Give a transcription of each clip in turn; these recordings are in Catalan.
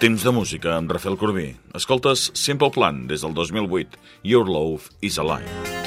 Temps de música amb Rafael Corbí. Escoltes Simple Plan des del 2008. Your Love is Alive.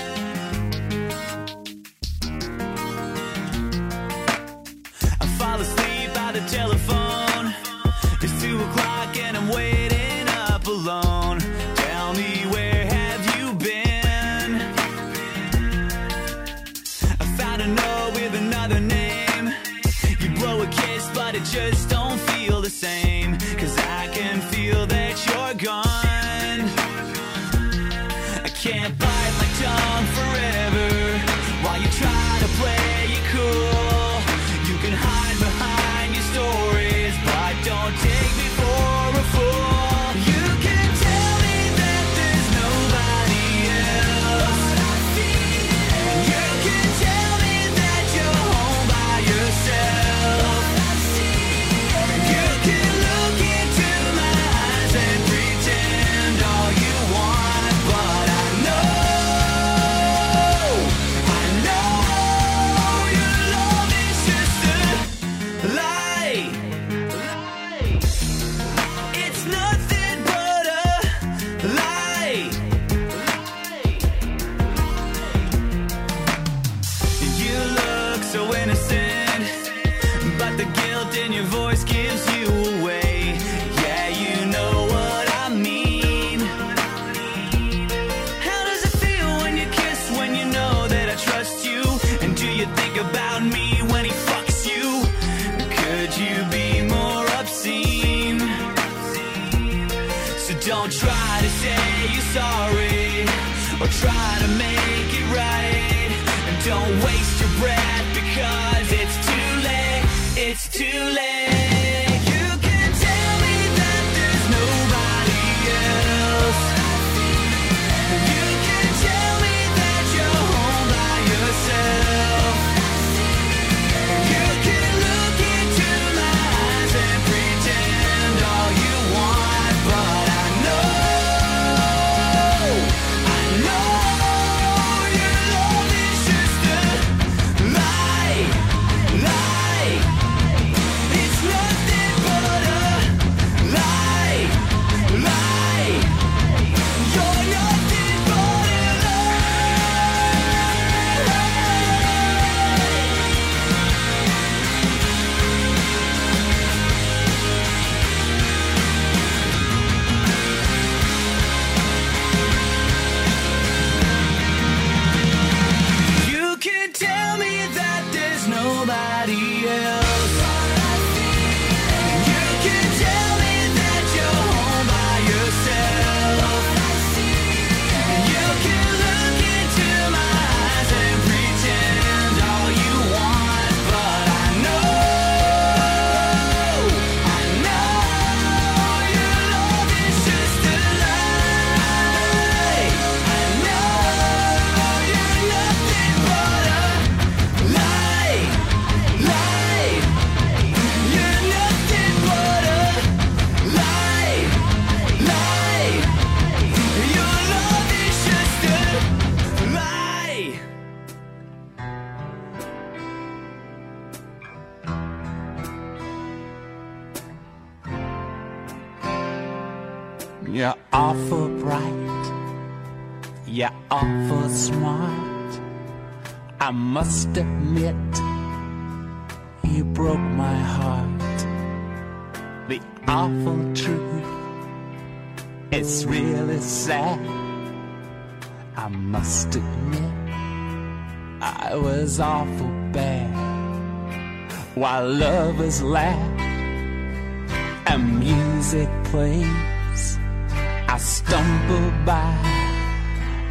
Don't try to say you're sorry or try to make it right. And don't waste your breath because it's too late. It's too late. You're awful bright, you're awful smart. I must admit, you broke my heart. The awful truth is really sad. I must admit, I was awful bad. While lovers laugh and music plays I stumble by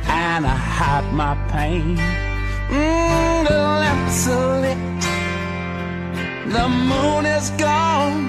and I hide my pain. Mm, the lamps are lit, the moon is gone.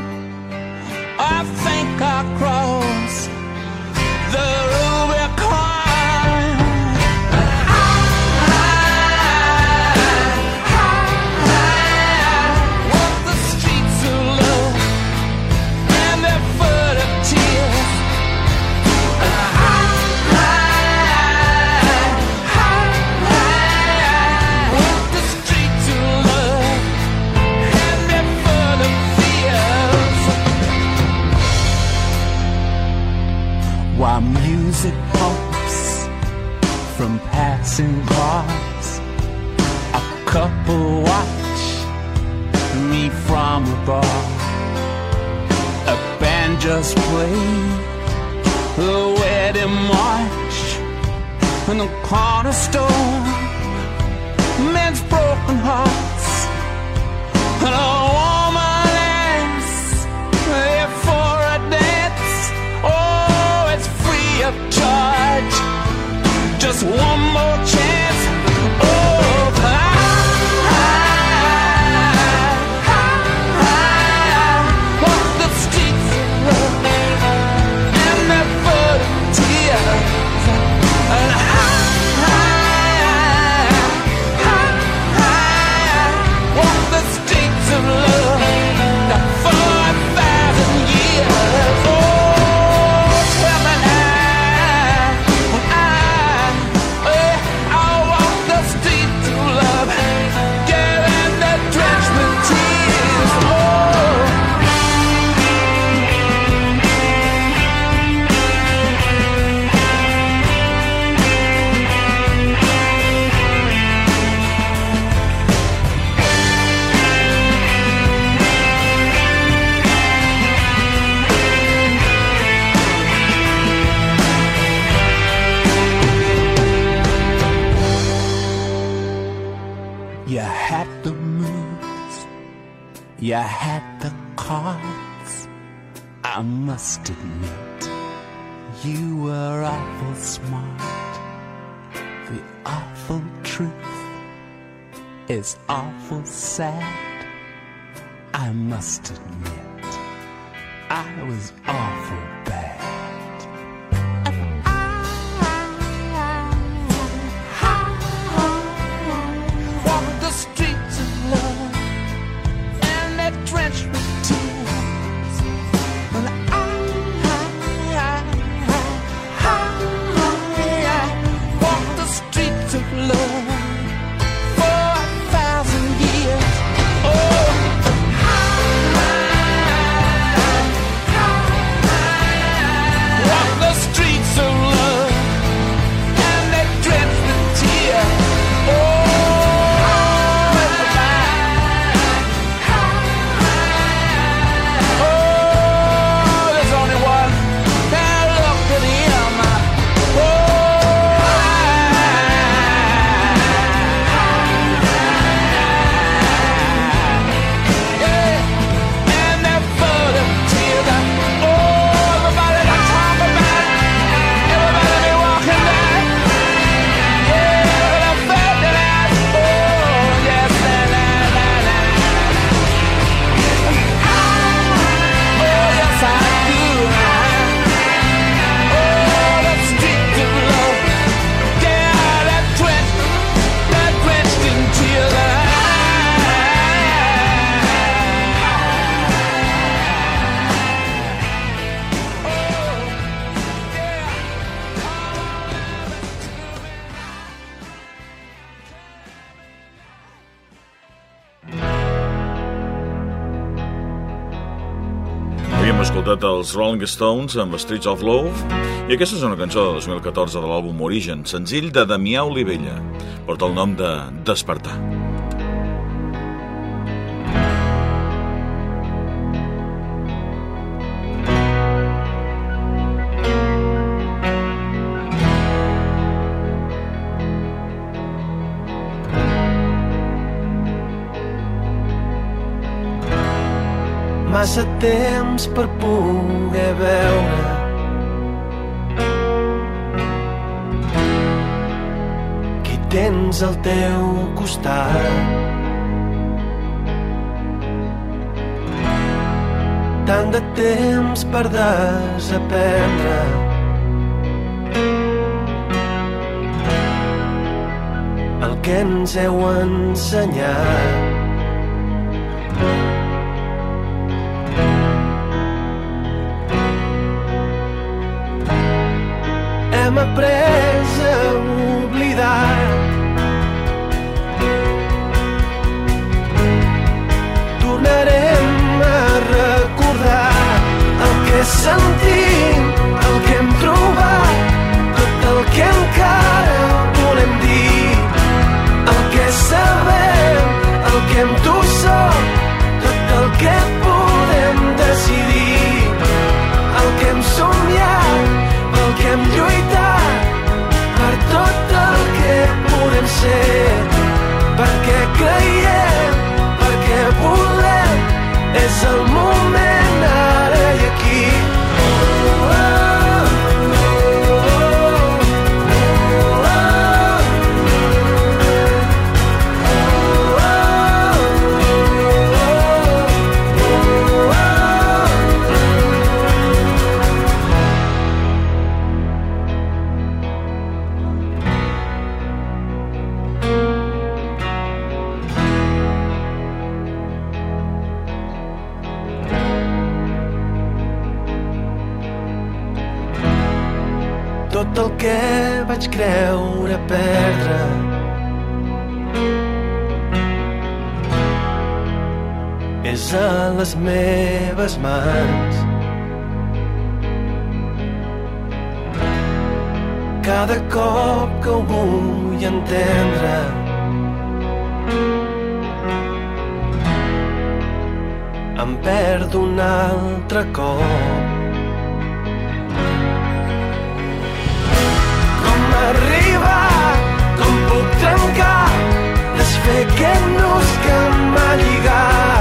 didn't. You were awful smart. The awful truth is awful sad. I must admit, I was awful dels Rolling Stones amb Streets of Love i aquesta és una cançó de 2014 de l'àlbum Origen, senzill de Damià Olivella, porta el nom de Despertar. Despertar. massa temps per poder veure qui tens al teu costat. Tant de temps per desaprendre el que ens heu ensenyat. tot el que vaig creure perdre. És a les meves mans. Cada cop que ho vull entendre, em perdo un altre cop. fe que nos calma llegar.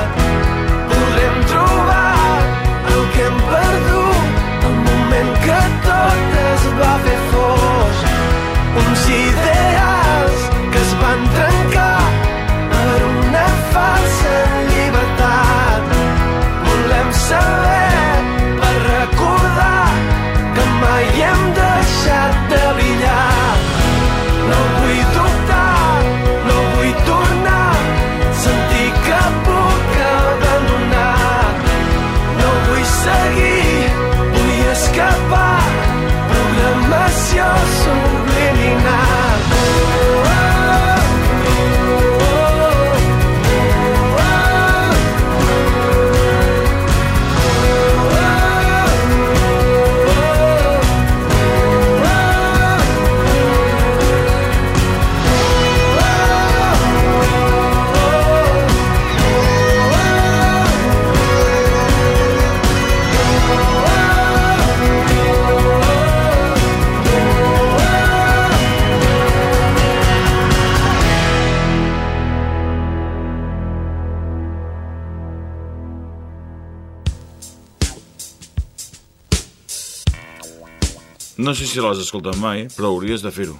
no sé si l'has escoltat mai, però hauries de fer-ho,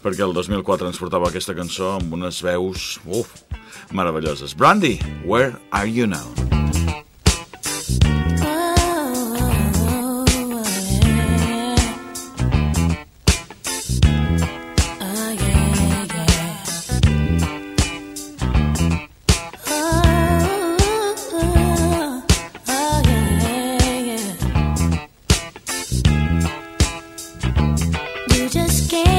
perquè el 2004 ens portava aquesta cançó amb unes veus, uf, meravelloses. Brandy, Where Are You Now? just can't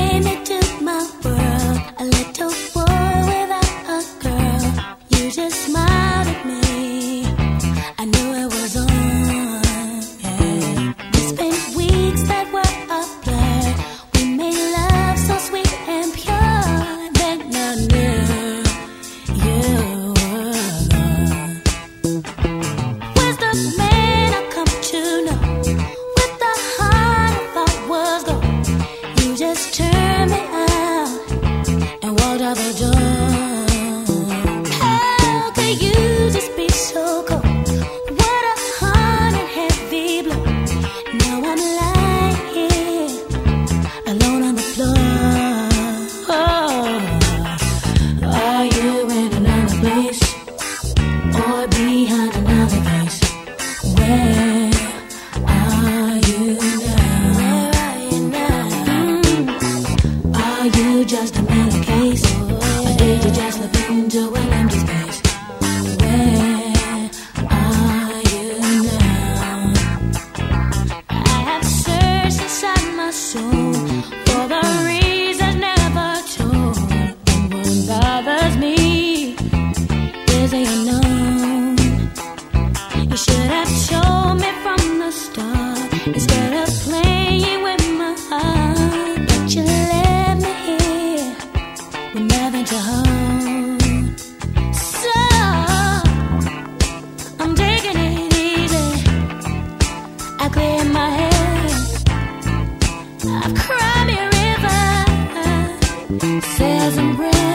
says I'm ready.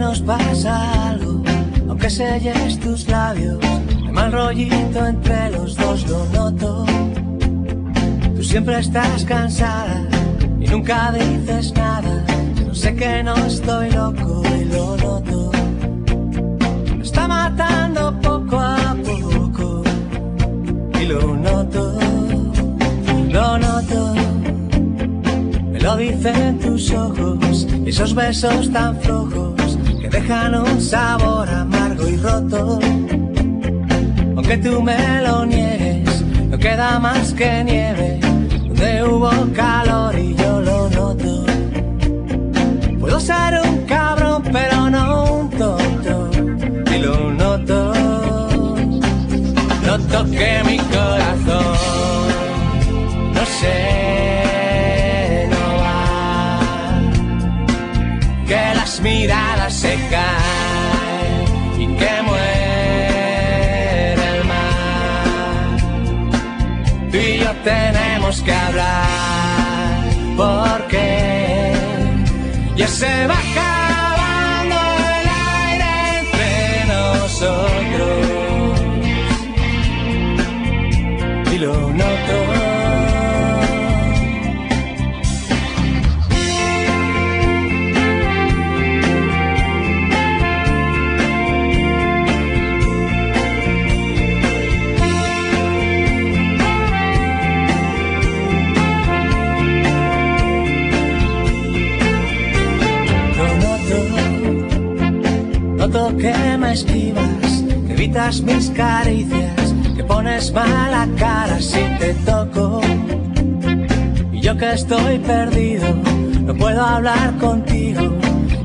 Nos pasa algo, aunque selles tus labios, hay mal rollito entre los dos, lo noto. Tú siempre estás cansada y nunca dices nada, no sé que no estoy loco y lo noto. Me está matando poco a poco y lo noto, lo noto. Me lo dicen tus ojos, esos besos tan flojos dejan un sabor amargo y roto. Aunque tú me lo niegues, no queda más que nieve, donde hubo calor y yo lo noto. Puedo ser un cabrón, pero no un tonto, y lo noto. Noto que mi corazón que hablar porque ya se va que me esquivas, que evitas mis caricias, que pones mala cara si te toco. Y yo que estoy perdido, no puedo hablar contigo.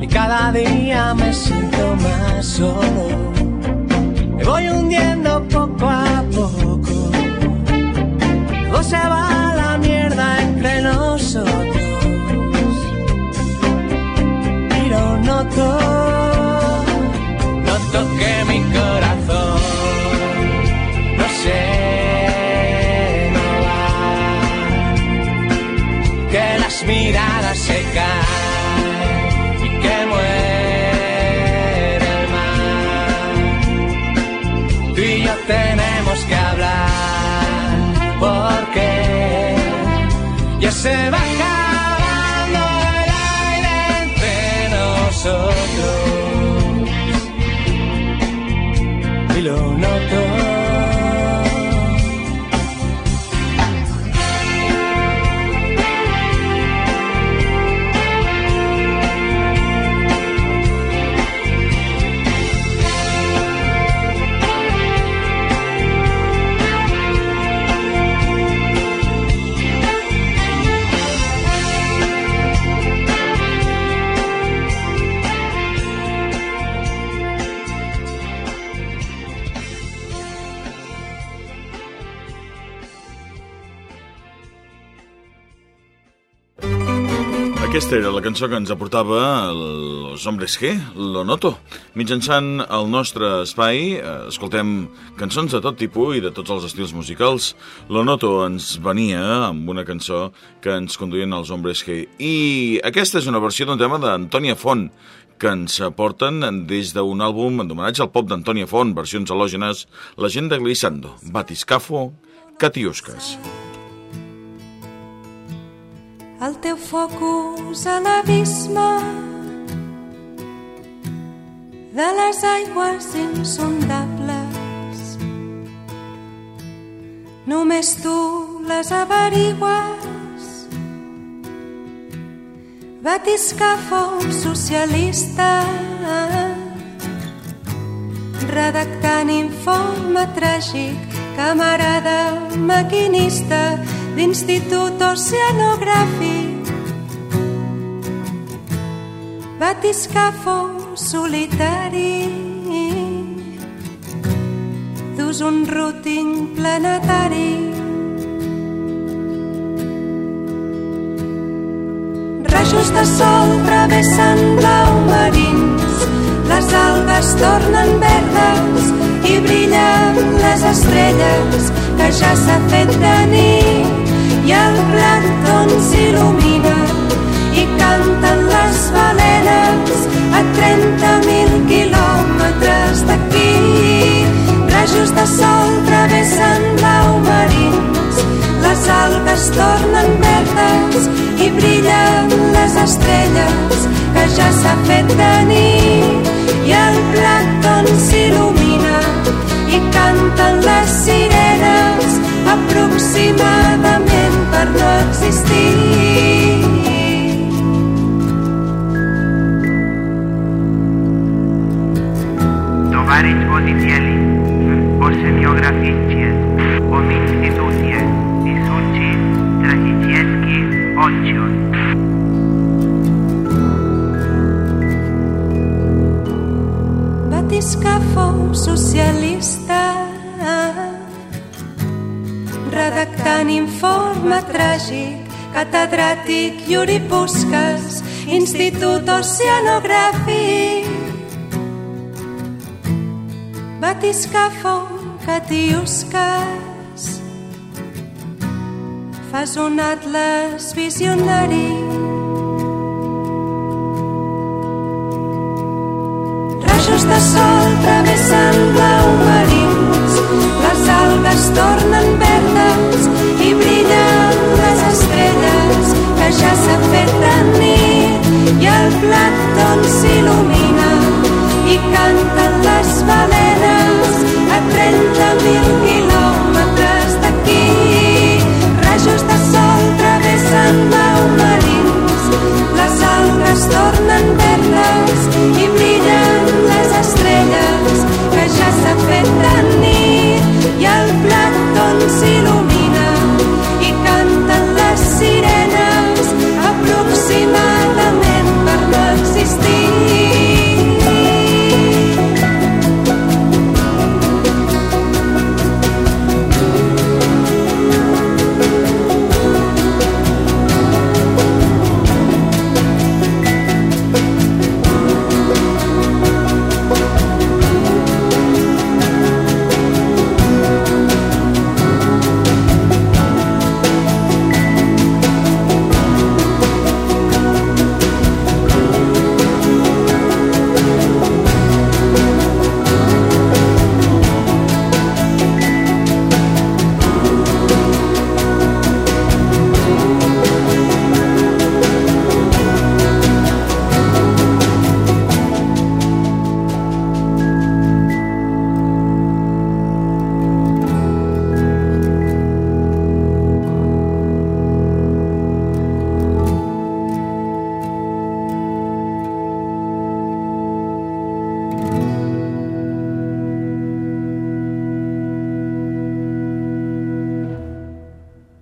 Y cada día me siento más solo. Me voy hundiendo poco a poco. Todo se va la mierda entre nosotros. Y lo noto que me Aquesta era la cançó que ens aportava Los Hombres G, Lo Noto. Mitjançant el nostre espai, eh, escoltem cançons de tot tipus i de tots els estils musicals. Lo Noto ens venia amb una cançó que ens conduïen els Hombres G. I aquesta és una versió d'un tema d'Antònia Font, que ens aporten des d'un àlbum d'homenatge al pop d'Antònia Font, versions halògenes, La gent de Glissando, Batiscafo, Catiusques. El teu focus a l'abisme de les aigües insondables. Només tu les averigues. Batiscafo socialista redactant informe tràgic camarada maquinista d'Institut Oceanogràfic. Batiscafo solitari dus un routing planetari. Rajos de sol travessen blau marins, les algues tornen verdes i brillen les estrelles que ja s'ha fet de nit i el plàncton s'il·lumina i canten les balenes a 30.000 quilòmetres d'aquí. Rajos de sol travessen blau marins, les algues tornen verdes i brillen les estrelles que ja s'ha fet de nit i el plàncton s'il·lumina i canten les sirenes aproximadament per no existir. Catedràtic Yuri Puskas Institut Oceanogràfic. Batiscafo Catiusques fas un atles visionari. Rajos de sol travessen blau